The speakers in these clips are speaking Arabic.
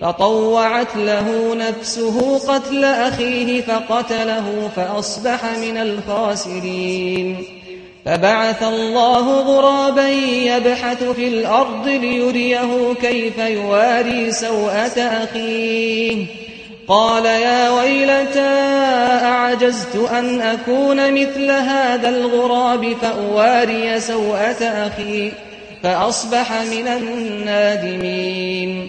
فطوعت له نفسه قتل أخيه فقتله فأصبح من الخاسرين. فبعث الله غرابا يبحث في الأرض ليريه كيف يواري سوءة أخيه. قال يا ويلتا أعجزت أن أكون مثل هذا الغراب فأواري سوءة أخي فأصبح من النادمين.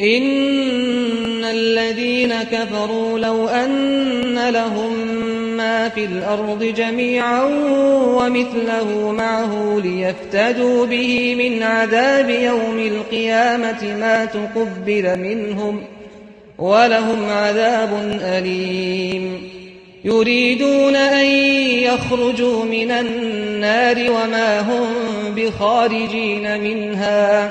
ان الذين كفروا لو ان لهم ما في الأرض جميعا ومثله معه ليفتدوا به من عذاب يوم القيامه ما تقبل منهم ولهم عذاب اليم يريدون ان يخرجوا من النار وما هم بخارجين منها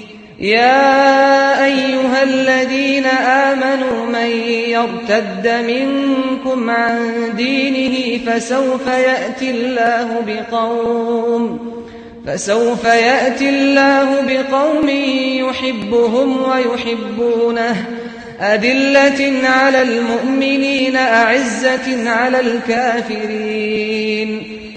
يا أيها الذين آمنوا من يرتد منكم عن دينه فسوف يأتي الله بقوم فسوف يأتي الله بقوم يحبهم ويحبونه أذلة على المؤمنين أعزة على الكافرين.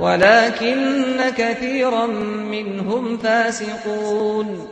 ولكن كثيرا منهم فاسقون